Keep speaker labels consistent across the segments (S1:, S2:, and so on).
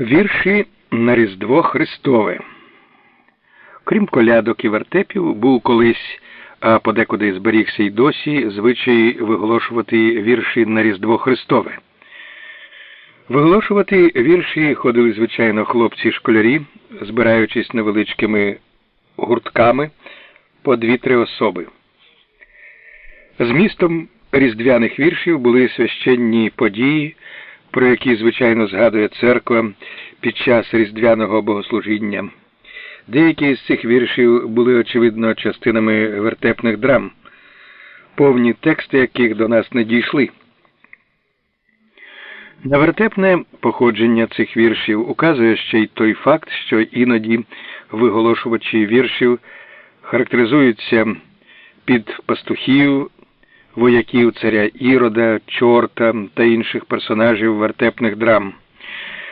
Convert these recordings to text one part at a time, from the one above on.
S1: Вірші на Різдво Христове. Крім колядок і вертепів, був колись, а подекуди зберігся й досі, звичай виголошувати вірші на Різдво Христове. Виголошувати вірші ходили, звичайно, хлопці-школярі, збираючись невеличкими гуртками по дві-три особи. Змістом різдвяних віршів були священні події про які, звичайно, згадує церква під час різдвяного богослужіння. Деякі з цих віршів були, очевидно, частинами вертепних драм, повні тексти яких до нас не дійшли. На вертепне походження цих віршів указує ще й той факт, що іноді виголошувачі віршів характеризуються під пастухів вояків царя Ірода, Чорта та інших персонажів вертепних драм.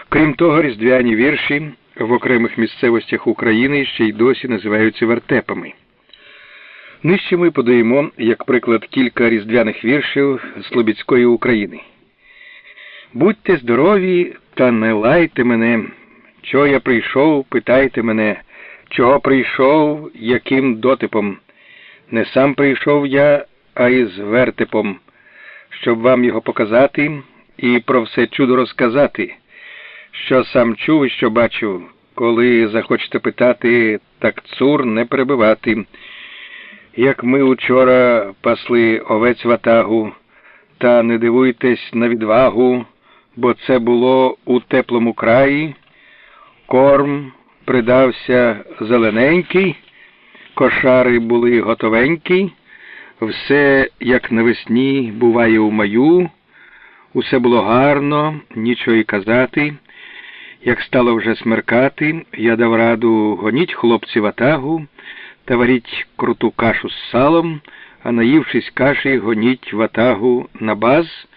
S1: Крім того, різдвяні вірші в окремих місцевостях України ще й досі називаються вертепами. Нижче ми подаємо, як приклад, кілька різдвяних віршів Слобідської України. Будьте здорові та не лайте мене, чого я прийшов, питайте мене, чого прийшов, яким дотипом. Не сам прийшов я, а із вертепом, щоб вам його показати і про все чудо розказати, що сам чув і що бачив, коли захочете питати, так цур не перебивати. Як ми учора пасли овець ватагу, та не дивуйтесь на відвагу, бо це було у теплому краї, корм придався зелененький, кошари були готовенькі. Все, як навесні, буває у маю, усе було гарно, нічого й казати. Як стало вже смеркати, я дав раду гоніть хлопці в атагу та варіть круту кашу з салом, а наївшись каші, гоніть в атагу на баз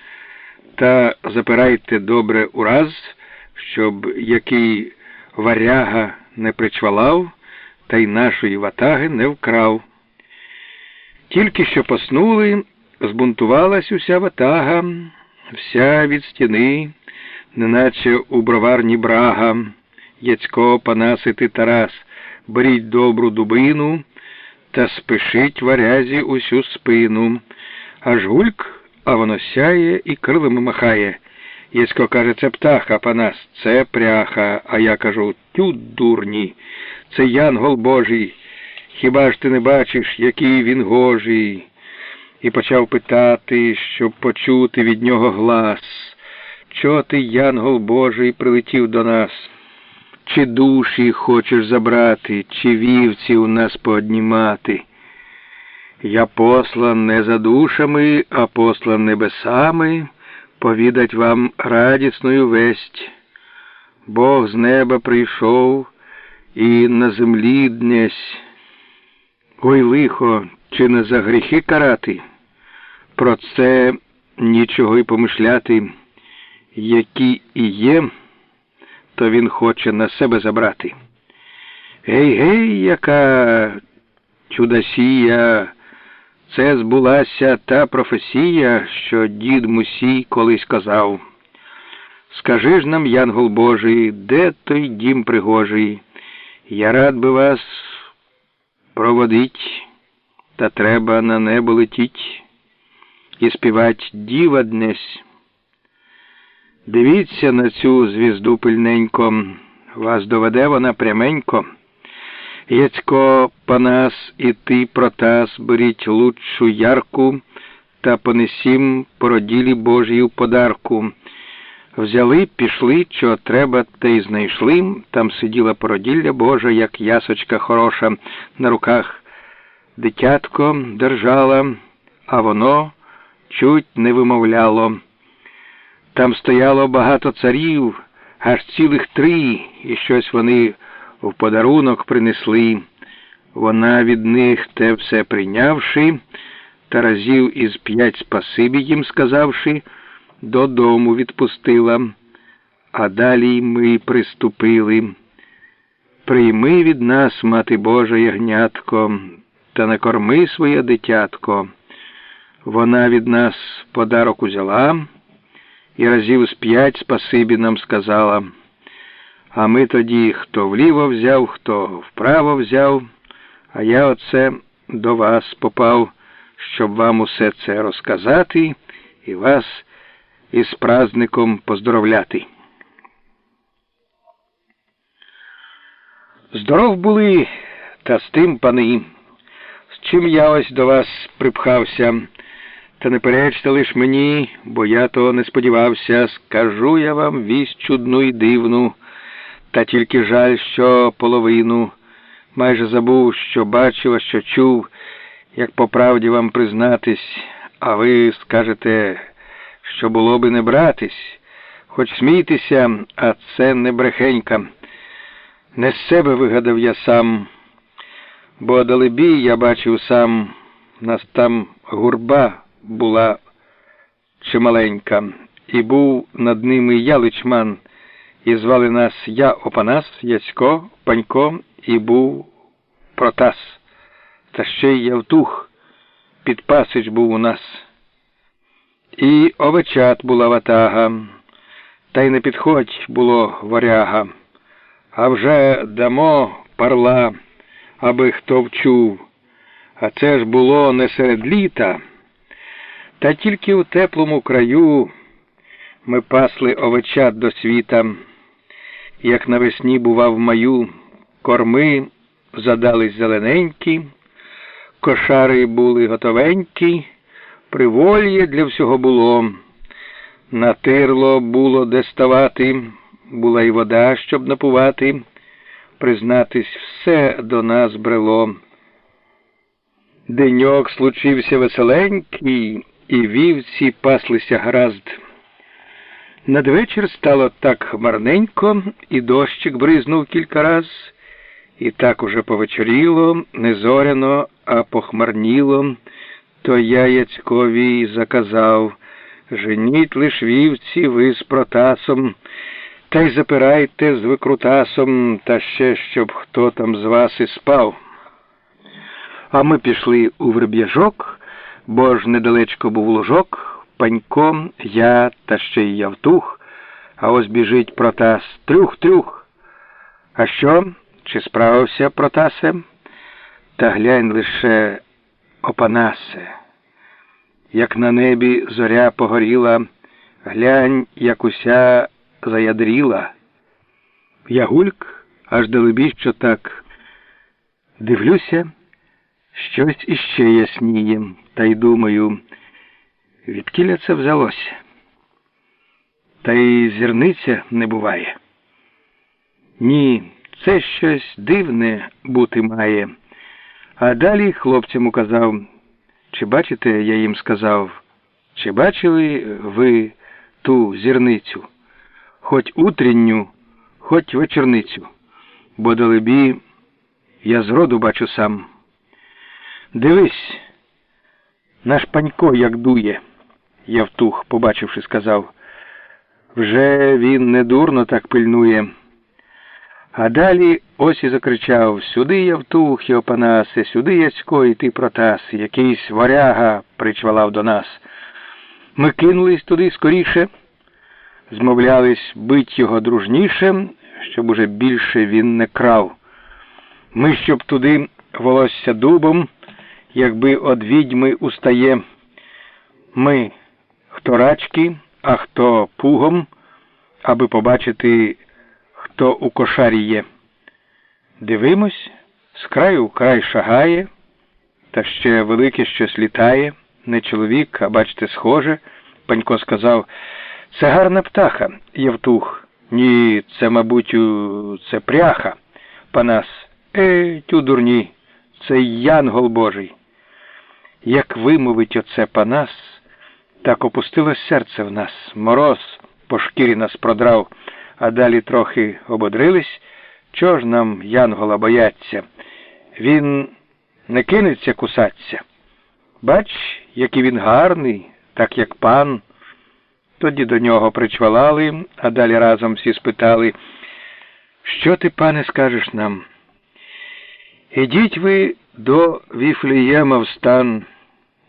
S1: та запирайте добре ураз, щоб який варяга не причвалав, та й нашої ватаги не вкрав. Тільки що поснули, збунтувалась уся ватага, вся від стіни, неначе у броварні брага, Яцько панасити Тарас, беріть добру дубину та спишіть варязі усю спину. Аж гульк, а воно сяє і крилами махає. Яцько каже, це птаха, панас, це пряха, а я кажу тю дурні, це янгол Божий. Хіба ж ти не бачиш, який він гожий? І почав питати, щоб почути від нього глас. Чого ти, янгол Божий, прилетів до нас? Чи душі хочеш забрати, чи вівці у нас пооднімати? Я послан не за душами, а послан небесами, повідать вам радісною весть. Бог з неба прийшов і на землі днесь. Ой лихо, чи не за гріхи карати? Про це нічого й помишляти, які і є, то він хоче на себе забрати. Гей, гей, яка чудосія, це збулася та професія, що дід Мусій колись казав. Скажи ж нам, Янгол Божий, де той дім пригожий? Я рад би вас проводить, та треба на небо летіть і співать діва днесь. Дивіться на цю звізду пильненько, вас доведе вона пряменько. Яцько Панас і ти, Протас, беріть лучшу ярку та понесім породілі Божій подарку. Взяли, пішли, чого треба, те й знайшли. Там сиділа породілля Божа, як ясочка хороша, на руках дитятко держала, а воно чуть не вимовляло. Там стояло багато царів, аж цілих три, і щось вони в подарунок принесли. Вона від них те все прийнявши, та разів із п'ять спасибі їм сказавши додому відпустила, а далі ми приступили. Прийми від нас, мати Божа, ягнятко, та накорми своє дитятко. Вона від нас подарок узяла і разів з п'ять спасибі нам сказала. А ми тоді хто вліво взяв, хто вправо взяв, а я оце до вас попав, щоб вам усе це розказати і вас із праздником поздоровляти. Здоров були та з тим пани, з чим я ось до вас припхався. Та не перечте лиш мені, бо я того не сподівався, скажу я вам вість чудну і дивну, та тільки жаль, що половину. Майже забув, що бачив, а що чув, як по правді вам признатись, а ви скажете, що було би не братись, хоч смійтеся, а це не брехенька. Не з себе вигадав я сам, бо далебі я бачив сам, нас там гурба була чималенька, і був над ними яличман, і звали нас я Опанас, Яцько, Панько, і був Протас. Та ще й Явтух, підпасич був у нас. І овечат була ватага, та й не підходь було варяга, а вже дамо парла, аби хто вчув. А це ж було не серед літа. Та тільки у теплому краю ми пасли овечат до світа, як навесні бував маю, корми задались зелененькі, кошари були готовенькі, привольє для всього було, на тирло було де ставати, була й вода, щоб напувати, признатись, все до нас брело. Деньок случився веселенький і вівці паслися гаразд. Надвечір стало так хмарненько, і дощик бризнув кілька раз, і так уже повечоріло, не зоряно, а похмарніло, то я Яцькові заказав женіть лиш вівці ви з протасом, та й запирайте з викрутасом, та ще щоб хто там з вас і спав. А ми пішли у верб'яжок бо ж недалечко був ложок, паньком я та ще й явтух, а ось біжить Протас трюх-трюх. А що? Чи справився Протасе? Та глянь лише опанасе, як на небі зоря погоріла, глянь, як уся заядріла. Я гульк аж далебі, що так дивлюся. Щось іще ясніє, та й думаю, відкіля це взялося. Та й зірниця не буває. Ні, це щось дивне бути має. А далі хлопцям указав, чи бачите, я їм сказав, чи бачили ви ту зірницю, хоч утрінню, хоч вечорницю, бо далебі я зроду бачу сам. Дивись, наш панько як дує, Явтух, побачивши, сказав. Вже він недурно так пильнує. А далі ось і закричав Сюди Явтух, Йопанасе, сюди Яцько і ти Протас, якийсь варяга причвалав до нас. Ми кинулись туди скоріше, змовлялись бить його дружніше, щоб уже більше він не крав. Ми, щоб туди волосся дубом якби од відьми устає ми, хто рачки, а хто пугом, аби побачити, хто у кошарі є. Дивимось, з краю в край шагає, та ще велике щось літає, не чоловік, а бачите, схоже. Панько сказав, це гарна птаха, Євтух. Ні, це, мабуть, це пряха. Панас. Ей, тю дурні, це янгол Божий. Як вимовить оце Панас, так опустилось серце в нас, мороз по шкірі нас продрав, а далі трохи ободрились. Чого ж нам Янгола бояться? Він не кинеться кусаться. Бач, який він гарний, так як пан. Тоді до нього причвалали, а далі разом всі спитали, що ти, пане, скажеш нам? Ідіть ви до Віфлієма в стан.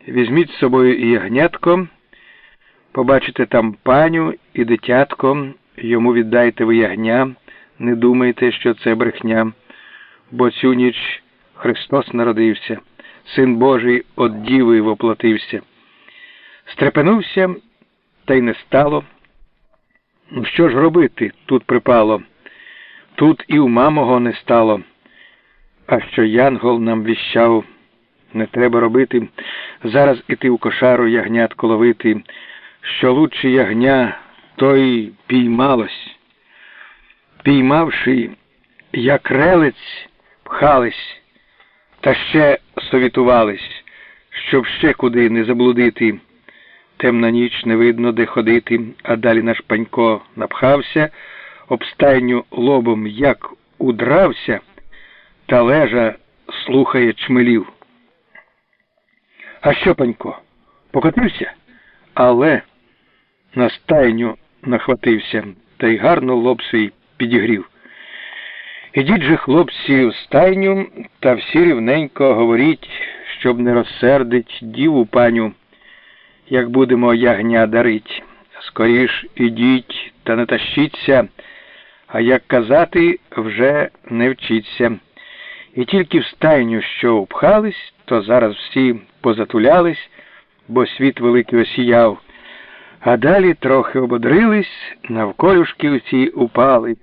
S1: Візьміть з собою і ягнятко, побачите там паню і дитятко, йому віддайте ви ягня, не думайте, що це брехня, бо цю ніч Христос народився, Син Божий от Діви воплотився. Стрепенувся, та й не стало. Ну, що ж робити тут припало? Тут і ума мого не стало. А що Янгол нам віщав, не треба робити. Зараз іти у кошару ягнятко ловити, що лучше ягня, той піймалось. Піймавши, як релець, пхались, та ще совітувались, щоб ще куди не заблудити. Темна ніч не видно, де ходити, а далі наш панько напхався, об стайню лобом як удрався, та лежа слухає чмелів. А що, панько? Покотився? Але на стайню нахватився та й гарно лоб свій підігрів. Ідіть же, хлопці, в стайню та всі рівненько говоріть, щоб не розсердить діву паню як будемо ягня дарить. Скоріш ідіть та не тащіться, а як казати, вже не вчіться. І тільки в стайню, що upхались, то зараз всі позатулялись, бо світ великий осіяв, а далі трохи ободрились, навколюшки усі упали.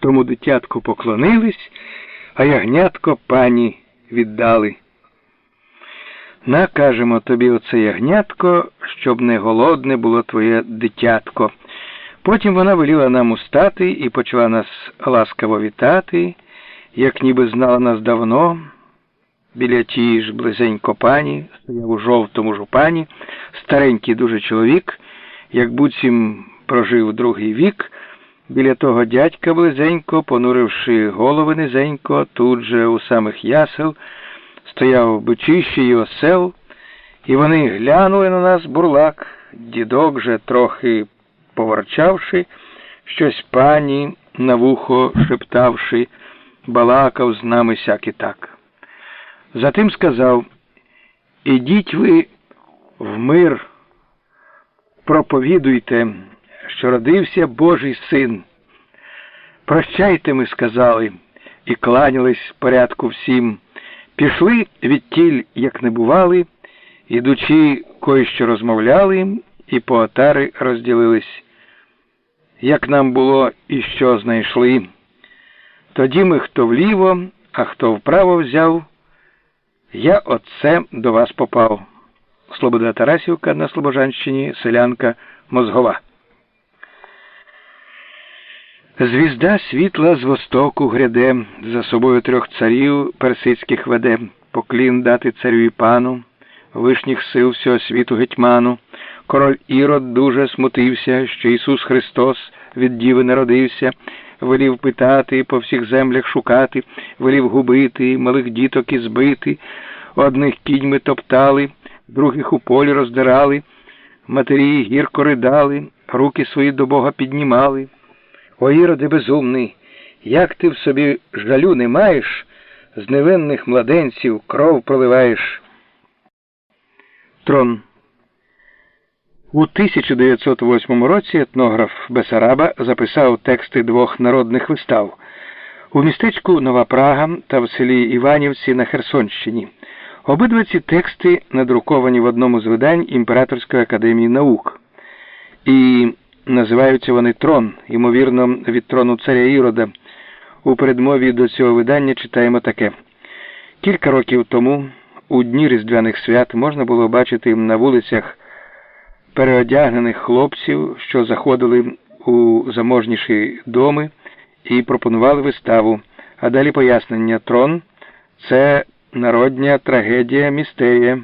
S1: Тому дитятку поклонились, а ягнятко пані віддали. Накажемо тобі оце ягнятко, щоб не голодне було твоє дитятко. Потім вона веліла нам устати і почала нас ласкаво вітати, як ніби знала нас давно. Біля тієї ж близенько пані, стояв у жовтому жупані, старенький дуже чоловік, як буцім прожив другий вік. Біля того дядька близенько, понуривши голови низенько, тут же у самих ясел стояв бичище й осел, і вони глянули на нас бурлак, дідок же, трохи поворчавши, щось пані на вухо шептавши, балакав з нами сяк і так. Затим сказав Ідіть ви в мир, проповідуйте, що родився Божий син. Прощайте, ми сказали, і кланялись порядку всім. Пішли відтіль, як не бували, ідучи, кої що розмовляли, і по отари розділились. Як нам було і що знайшли. Тоді ми хто вліво, а хто вправо взяв, я отце до вас попав. Слобода Тарасівка на Слобожанщині, селянка Мозгова. Звізда світла з востоку гряде, за собою трьох царів персидських веде, поклін дати царю і пану, вишніх сил всього світу гетьману. Король Ірод дуже смутився, що Ісус Христос від Діви народився, велів питати, по всіх землях шукати, велів губити, малих діток і збити, одних кіньми топтали, других у полі роздирали, матері гірко ридали, руки свої до Бога піднімали. О, Іроде безумний, як ти в собі жалю не маєш, з невинних младенців кров проливаєш. Трон. У 1908 році етнограф Бесараба записав тексти двох народних вистав у містечку Нова Прага та в селі Іванівці на Херсонщині. Обидва ці тексти надруковані в одному з видань Імператорської академії наук. І Називаються вони трон, ймовірно, від трону царя Ірода. У передмові до цього видання читаємо таке. Кілька років тому, у дні Різдвяних свят, можна було бачити на вулицях переодягнених хлопців, що заходили у заможніші доми і пропонували виставу. А далі пояснення трон це народня трагедія містерія.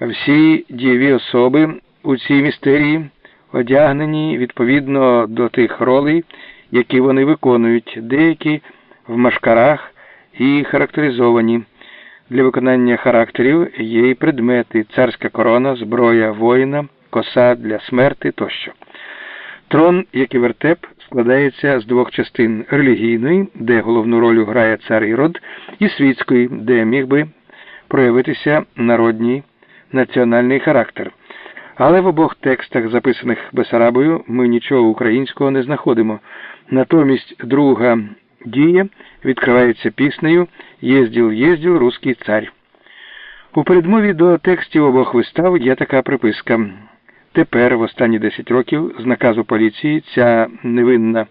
S1: Всі дієві особи у цій містерії одягнені відповідно до тих ролей, які вони виконують, деякі в машкарах і характеризовані. Для виконання характерів є і предмети, царська корона, зброя воїна, коса для смерти тощо. Трон, як і вертеп, складається з двох частин релігійної, де головну роль грає цар Ірод, і світської, де міг би проявитися народній національний характер. Але в обох текстах, записаних Бесарабою, ми нічого українського не знаходимо. Натомість друга дія відкривається піснею Єзділ, єзділ, руський цар. У передмові до текстів обох вистав є така приписка. Тепер, в останні 10 років, з наказу поліції, ця невинна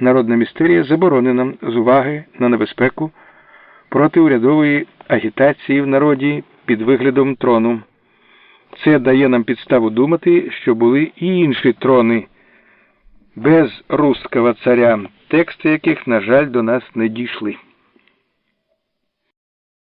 S1: народна містерія заборонена з уваги на небезпеку протиурядової агітації в народі під виглядом трону. Це дає нам підставу думати, що були і інші трони без русского царя, тексти яких, на жаль, до нас не дійшли.